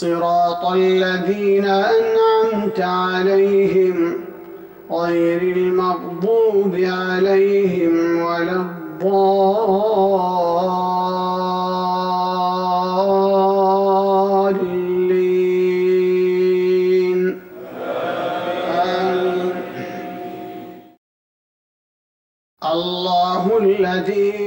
صراط الذين أنعمت عليهم غير المغضوب عليهم ولا الضالين. الله الذي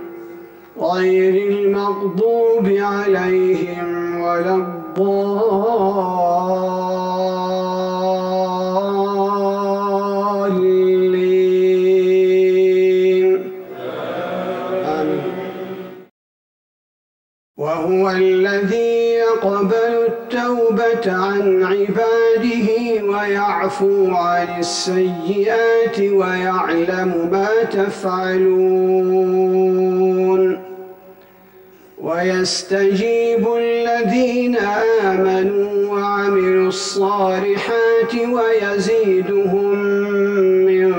غير المغضوب عليهم ولا الضالين. وهو الذي يقبل التوبة عن عباده ويعفو عن السيئات ويعلم ما تفعلون. ويستجيب الذين آمنوا وعملوا الصالحات ويزيدهم من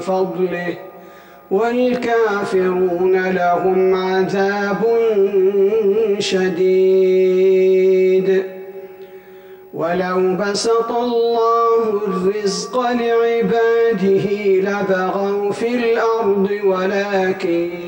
فضله والكافرون لهم عذاب شديد. ولو بسط الله الرزق لعباده لبغوا في الأرض ولكن